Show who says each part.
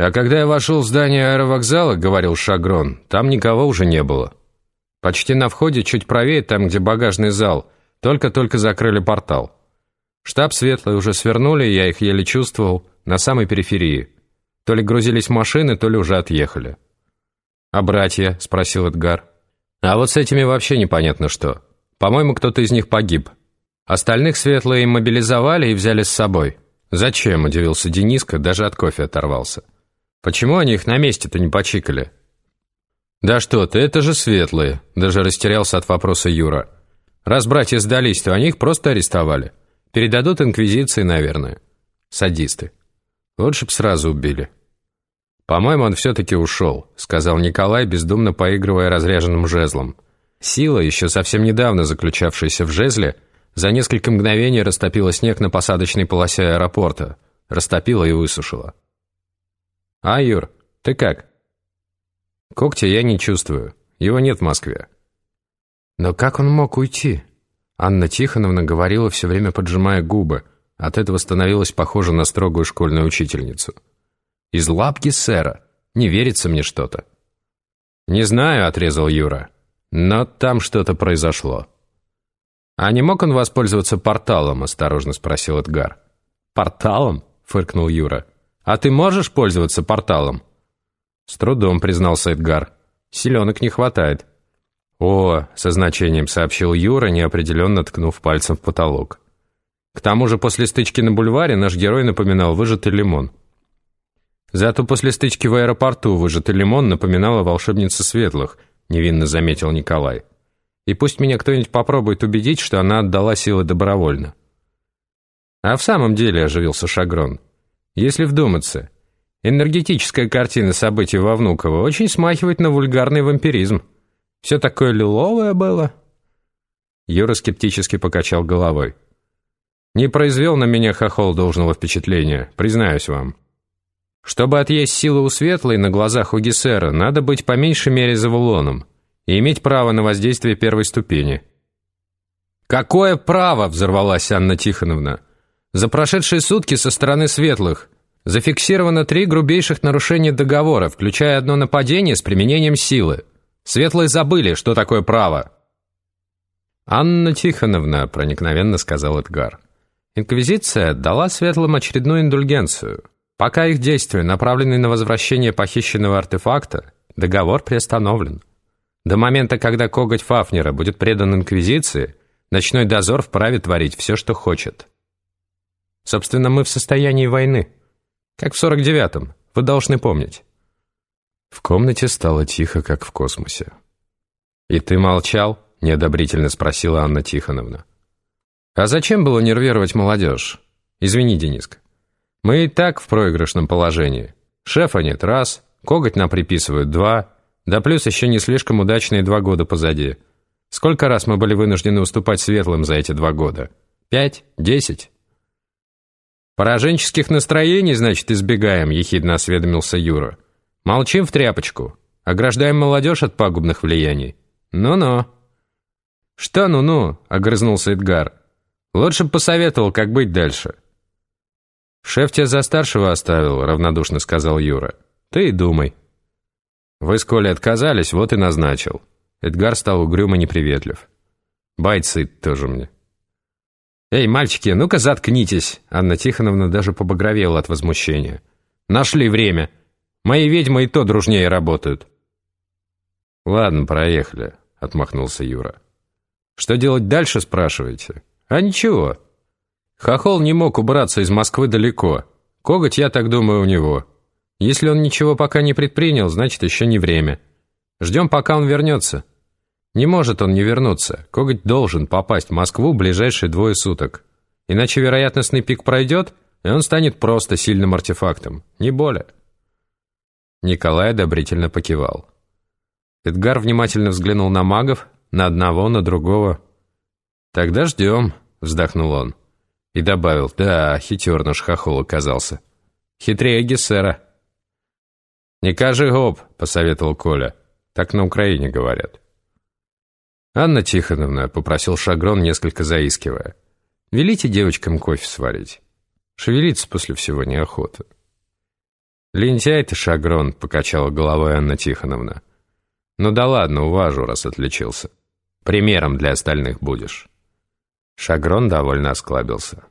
Speaker 1: А когда я вошел в здание аэровокзала, говорил Шагрон, там никого уже не было. Почти на входе, чуть правее, там, где багажный зал, только-только закрыли портал. Штаб светлый уже свернули, я их еле чувствовал, на самой периферии. То ли грузились машины, то ли уже отъехали. «А братья?» — спросил Эдгар. «А вот с этими вообще непонятно что. По-моему, кто-то из них погиб. Остальных светлые мобилизовали и взяли с собой». «Зачем?» — удивился Дениска, даже от кофе оторвался. Почему они их на месте-то не почикали? Да что ты, это же светлые, даже растерялся от вопроса Юра. Раз братья сдались, то они их просто арестовали. Передадут инквизиции, наверное. Садисты. Лучше б сразу убили. «По-моему, он все-таки ушел», — сказал Николай, бездумно поигрывая разряженным жезлом. Сила, еще совсем недавно заключавшаяся в жезле, за несколько мгновений растопила снег на посадочной полосе аэропорта, растопила и высушила. «А, Юр, ты как?» «Когтя я не чувствую. Его нет в Москве». «Но как он мог уйти?» Анна Тихоновна говорила, все время поджимая губы. От этого становилась похожа на строгую школьную учительницу. «Из лапки сэра. Не верится мне что-то». «Не знаю», — отрезал Юра. «Но там что-то произошло». «А не мог он воспользоваться порталом?» — осторожно спросил Эдгар. «Порталом?» — фыркнул Юра. «А ты можешь пользоваться порталом?» «С трудом», — признался Эдгар. «Селенок не хватает». «О», — со значением сообщил Юра, неопределенно ткнув пальцем в потолок. К тому же после стычки на бульваре наш герой напоминал выжатый лимон. Зато после стычки в аэропорту выжатый лимон напоминала волшебница светлых, невинно заметил Николай. И пусть меня кто-нибудь попробует убедить, что она отдала силы добровольно. А в самом деле оживился Шагрон. Если вдуматься, энергетическая картина событий во Внуково очень смахивает на вульгарный вампиризм. Все такое лиловое было. Юра скептически покачал головой. Не произвел на меня хохол должного впечатления, признаюсь вам. Чтобы отъесть силу у светлой на глазах у Гессера, надо быть по меньшей мере завулоном и иметь право на воздействие первой ступени. «Какое право?» — взорвалась Анна Тихоновна. За прошедшие сутки со стороны светлых зафиксировано три грубейших нарушения договора, включая одно нападение с применением силы. Светлые забыли, что такое право. «Анна Тихоновна», — проникновенно сказал Эдгар, «Инквизиция дала светлым очередную индульгенцию. Пока их действия направлены на возвращение похищенного артефакта, договор приостановлен. До момента, когда коготь Фафнера будет предан Инквизиции, ночной дозор вправе творить все, что хочет». Собственно, мы в состоянии войны. Как в 49-м, вы должны помнить». В комнате стало тихо, как в космосе. «И ты молчал?» — неодобрительно спросила Анна Тихоновна. «А зачем было нервировать молодежь? Извини, Дениска. Мы и так в проигрышном положении. Шефа нет — раз, коготь нам приписывают — два, да плюс еще не слишком удачные два года позади. Сколько раз мы были вынуждены уступать светлым за эти два года? Пять? Десять?» «Пораженческих настроений, значит, избегаем», — ехидно осведомился Юра. «Молчим в тряпочку. Ограждаем молодежь от пагубных влияний. Ну-ну». «Что ну-ну?» — огрызнулся Эдгар. «Лучше бы посоветовал, как быть дальше». «Шеф тебя за старшего оставил», — равнодушно сказал Юра. «Ты и думай». «Вы с Колей отказались, вот и назначил». Эдгар стал угрюмо неприветлив. «Бойцы тоже мне». «Эй, мальчики, ну-ка заткнитесь!» Анна Тихоновна даже побагровела от возмущения. «Нашли время. Мои ведьмы и то дружнее работают». «Ладно, проехали», — отмахнулся Юра. «Что делать дальше, спрашиваете?» «А ничего. Хохол не мог убраться из Москвы далеко. Коготь, я так думаю, у него. Если он ничего пока не предпринял, значит, еще не время. Ждем, пока он вернется. Не может он не вернуться. Коготь должен попасть в Москву в ближайшие двое суток. Иначе вероятностный пик пройдет, и он станет просто сильным артефактом. Не более. Николай одобрительно покивал. Эдгар внимательно взглянул на магов, на одного, на другого. «Тогда ждем», — вздохнул он. И добавил, «Да, хитер наш хохол оказался. Хитрее Гессера». «Не кажи гоп», — посоветовал Коля. Так на Украине говорят. «Анна Тихоновна», — попросил Шагрон, несколько заискивая, — «велите девочкам кофе сварить. Шевелиться после всего неохота». «Лентяй ты, Шагрон», — покачала головой Анна Тихоновна. «Ну да ладно, уважу, раз отличился. Примером для остальных будешь». Шагрон довольно осклабился.